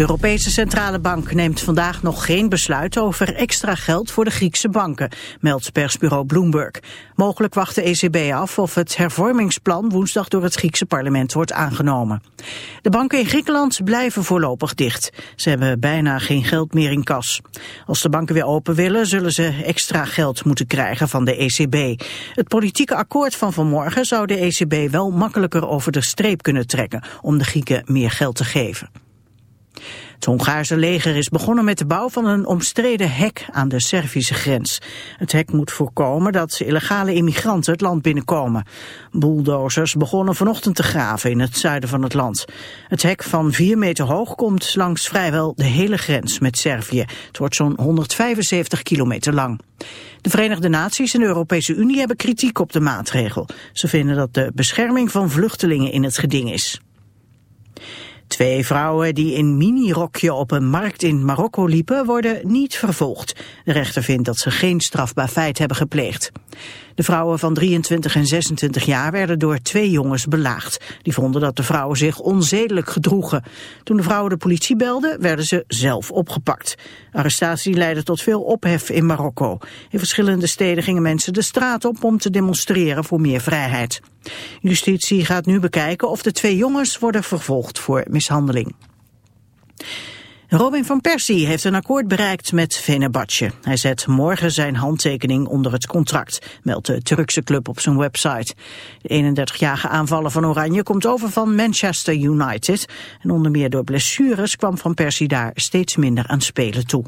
De Europese Centrale Bank neemt vandaag nog geen besluit over extra geld voor de Griekse banken, meldt persbureau Bloomberg. Mogelijk wacht de ECB af of het hervormingsplan woensdag door het Griekse parlement wordt aangenomen. De banken in Griekenland blijven voorlopig dicht. Ze hebben bijna geen geld meer in kas. Als de banken weer open willen, zullen ze extra geld moeten krijgen van de ECB. Het politieke akkoord van vanmorgen zou de ECB wel makkelijker over de streep kunnen trekken om de Grieken meer geld te geven. Het Hongaarse leger is begonnen met de bouw van een omstreden hek aan de Servische grens. Het hek moet voorkomen dat illegale immigranten het land binnenkomen. Bulldozers begonnen vanochtend te graven in het zuiden van het land. Het hek van 4 meter hoog komt langs vrijwel de hele grens met Servië. Het wordt zo'n 175 kilometer lang. De Verenigde Naties en de Europese Unie hebben kritiek op de maatregel. Ze vinden dat de bescherming van vluchtelingen in het geding is. Twee vrouwen die in minirokje op een markt in Marokko liepen worden niet vervolgd. De rechter vindt dat ze geen strafbaar feit hebben gepleegd. De vrouwen van 23 en 26 jaar werden door twee jongens belaagd. Die vonden dat de vrouwen zich onzedelijk gedroegen. Toen de vrouwen de politie belden, werden ze zelf opgepakt. Arrestatie leidde tot veel ophef in Marokko. In verschillende steden gingen mensen de straat op om te demonstreren voor meer vrijheid. Justitie gaat nu bekijken of de twee jongens worden vervolgd voor mishandeling. Robin van Persie heeft een akkoord bereikt met Fenerbahce. Hij zet morgen zijn handtekening onder het contract, meldt de Turkse club op zijn website. De 31-jarige aanvaller van Oranje komt over van Manchester United. En onder meer door blessures kwam Van Persie daar steeds minder aan spelen toe.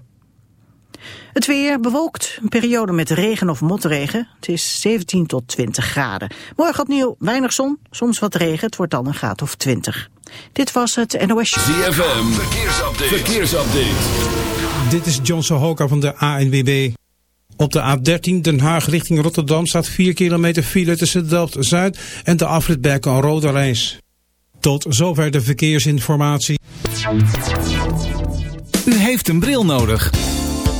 Het weer bewolkt, een periode met regen of motregen. Het is 17 tot 20 graden. Morgen opnieuw weinig zon, soms wat regen. Het wordt dan een graad of 20. Dit was het NOS. ZFM, verkeersupdate. verkeersupdate. Dit is John Sohoka van de ANWB. Op de A13 Den Haag richting Rotterdam staat 4 kilometer file tussen Delft-Zuid en de afrit Rode Reis. Tot zover de verkeersinformatie. U heeft een bril nodig.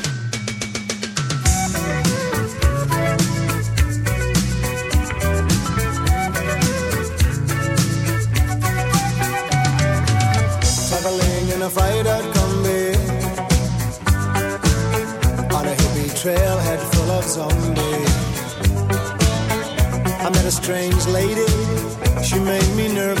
Traveling strange lady, she made me nervous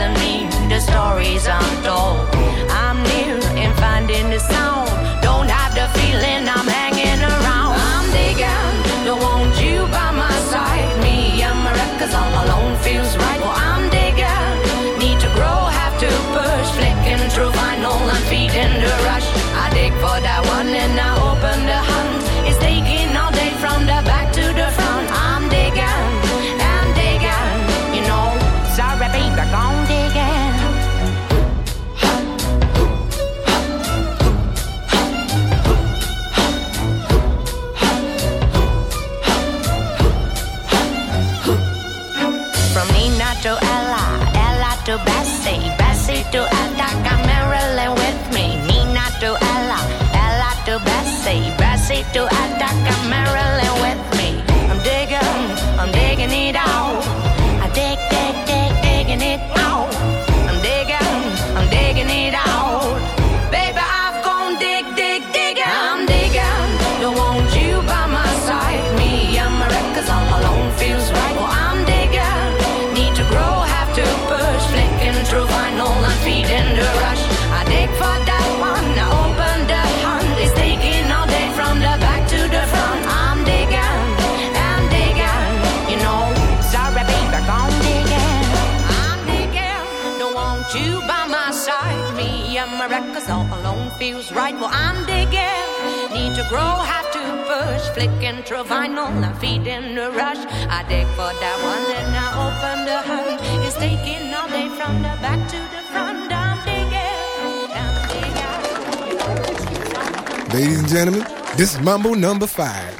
doesn't mean the stories untold. I'm feels I'm digging, need to grow, have to push, flicking through vinyl and feeding the rush. I dig for that one and I open the hunt. It's taking all day from the back to the front. I'm digging, I'm digging. Ladies and gentlemen, this is Mambo number five.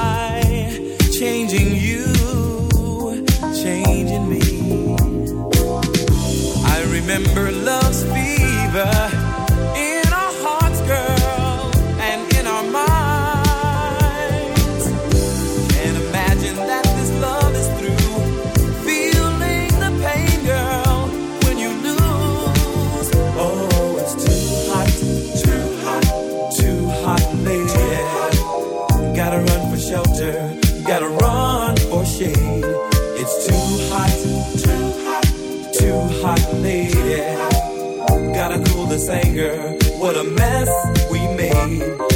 mess we made.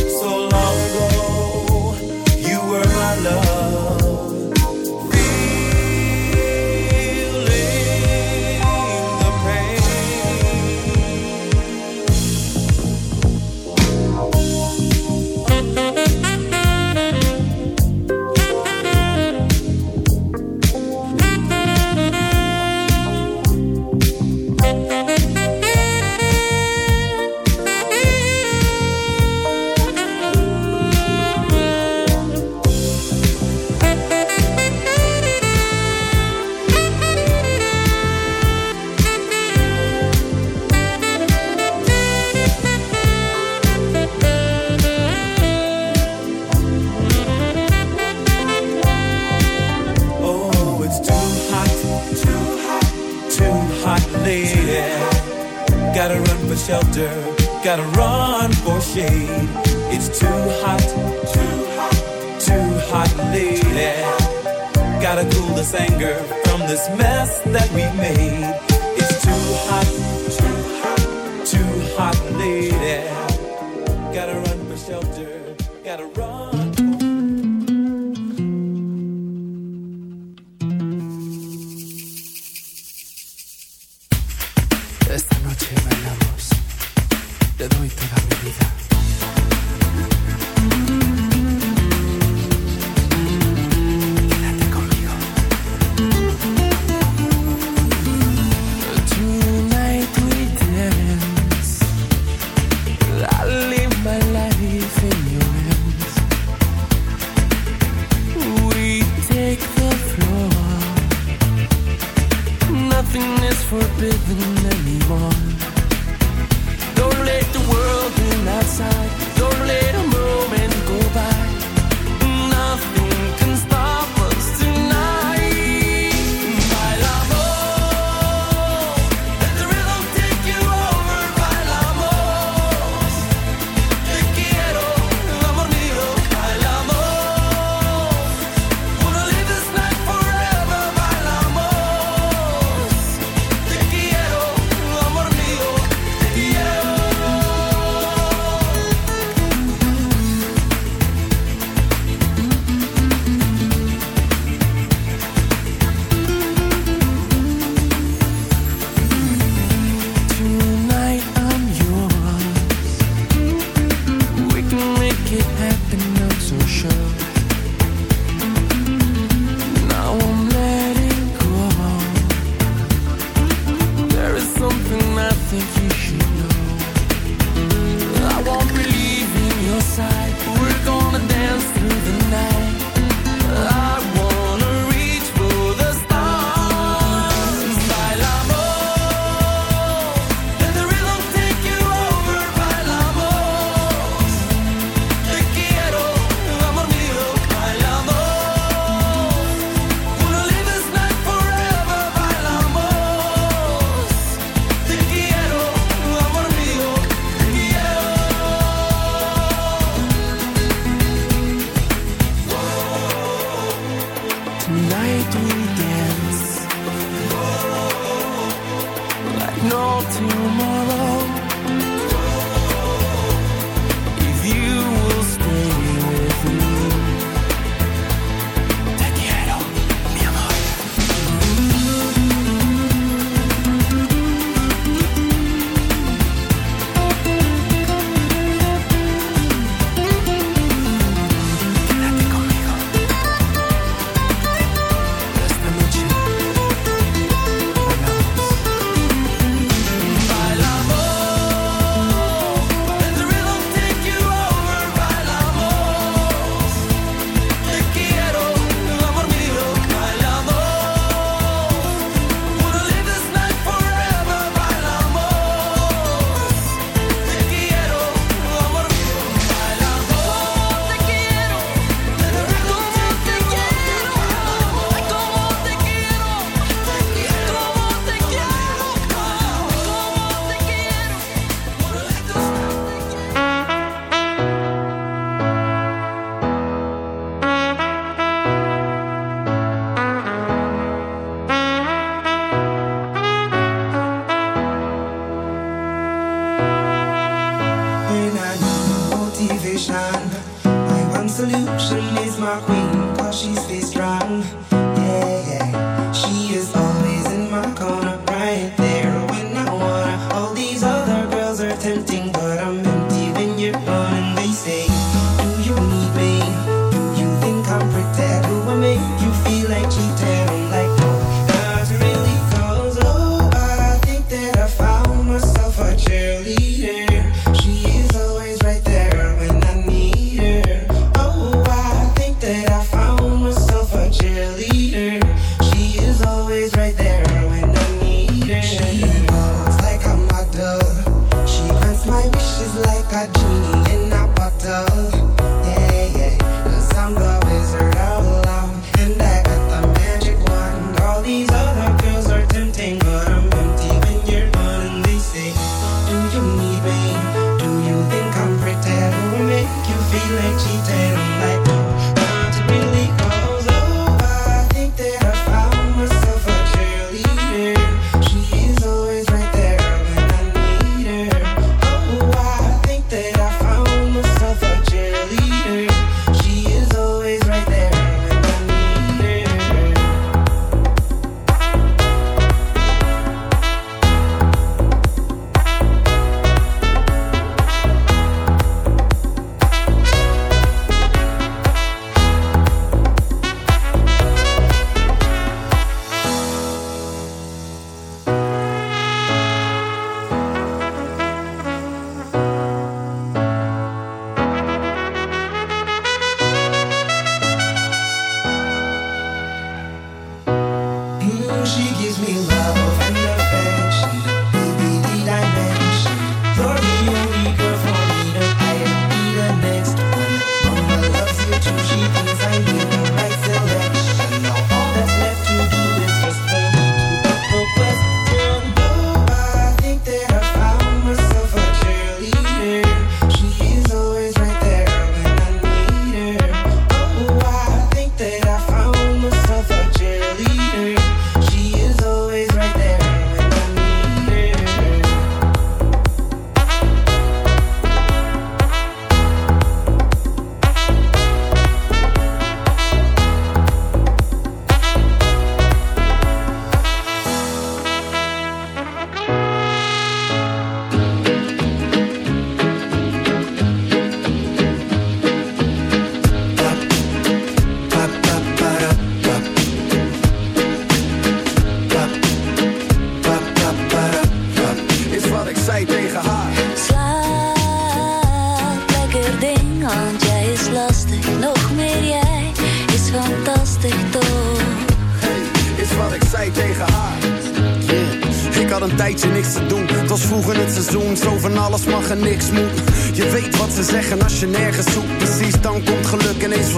imagine in a bottle.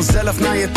Geluk ineens vanzelf naar je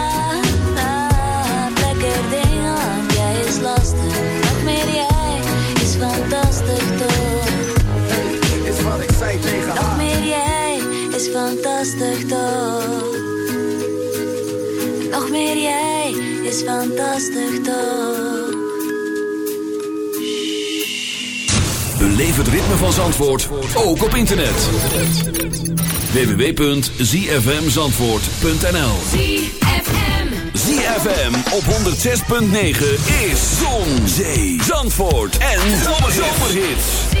is fantastisch toch. Nog meer jij is fantastisch toch. Beleef het ritme van Zandvoort, ook op internet. www.zfmzandvoort.nl ZFM op 106.9 is Zon, Zee, Zandvoort en Zomerhits.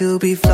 To be flawless.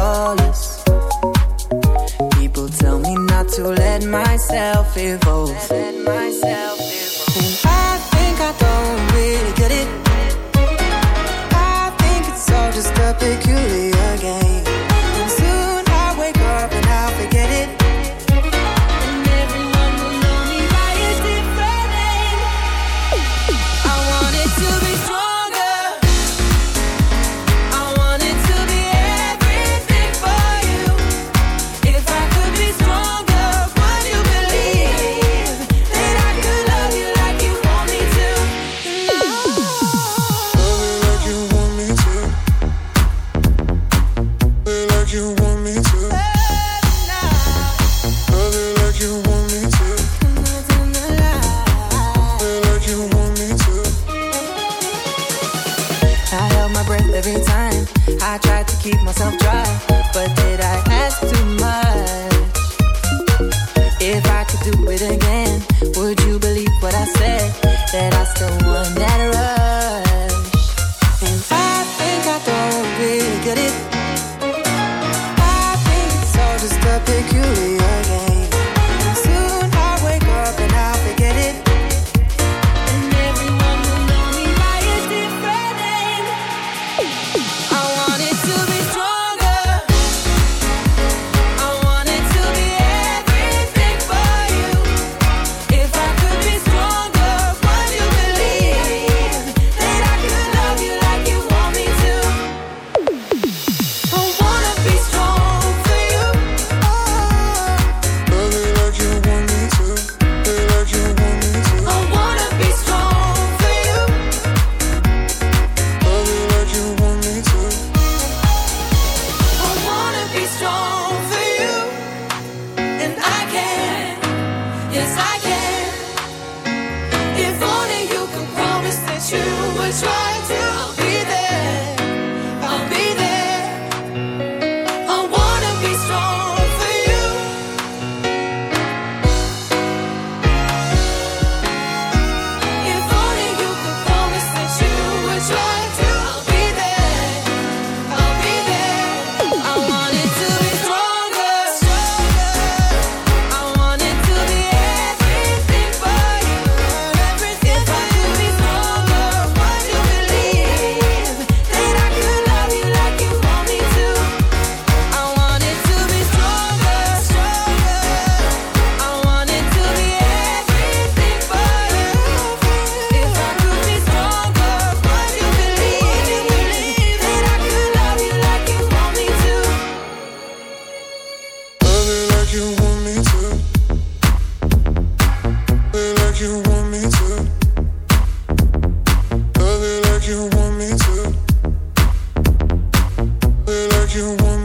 You want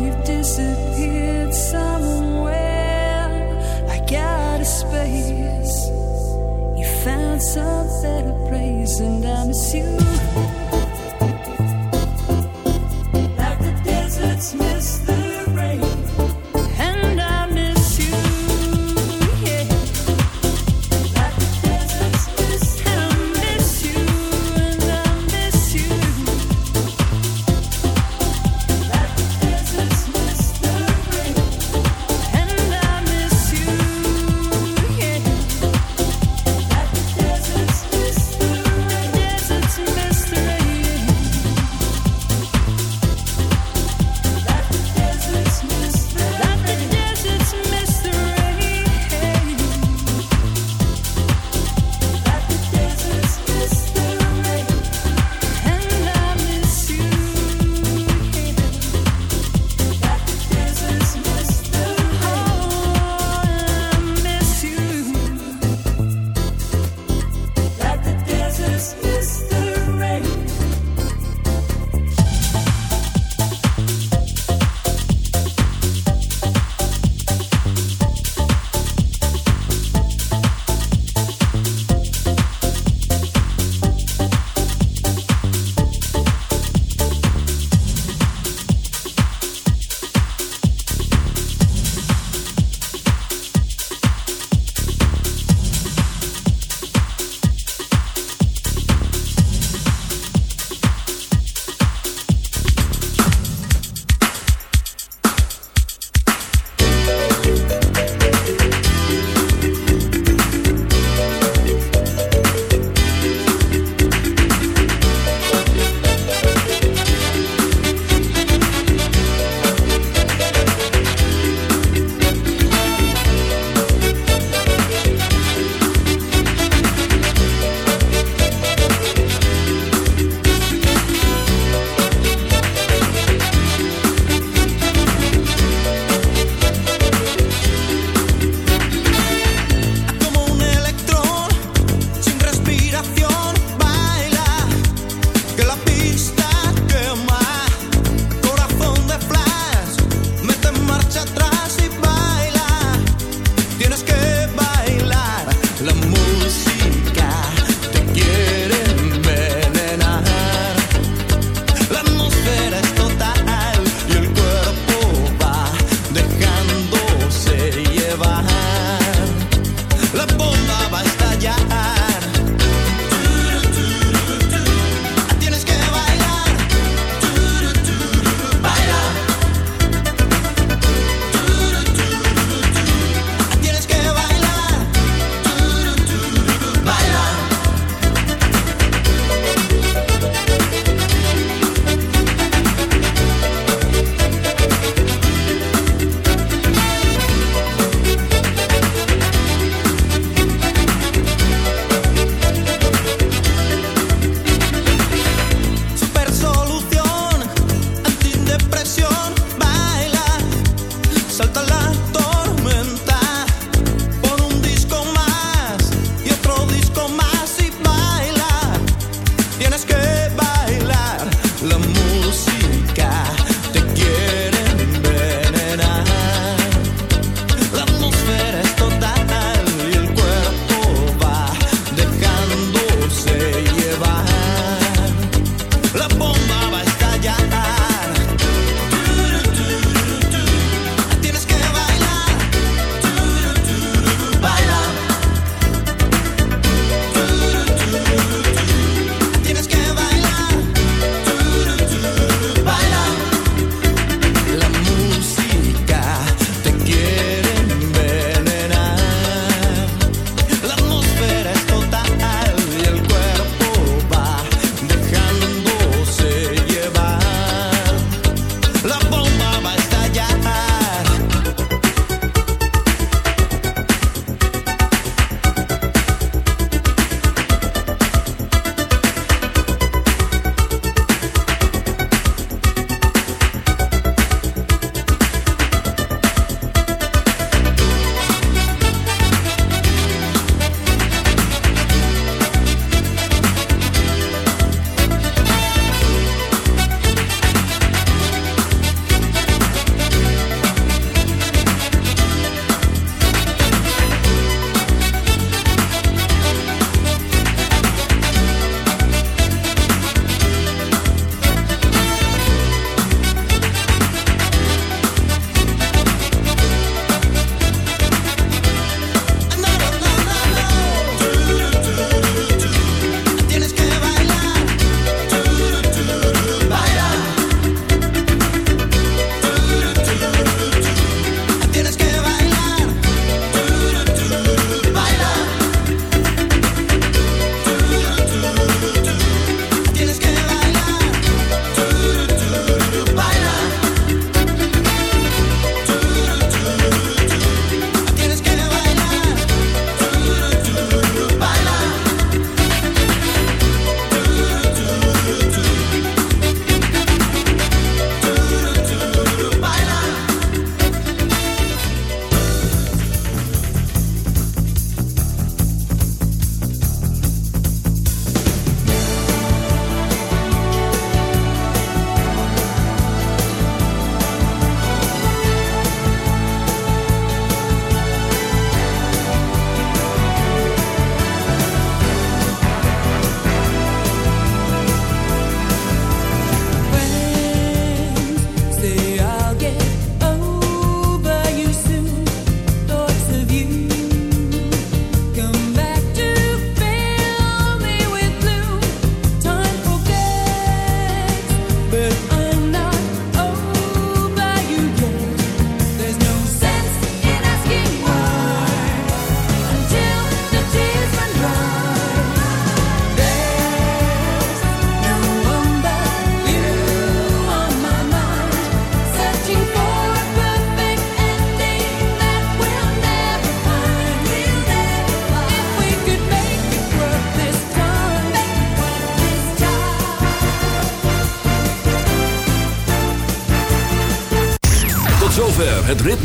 you've disappeared somewhere. I got a space, you found some better praise, and I miss you.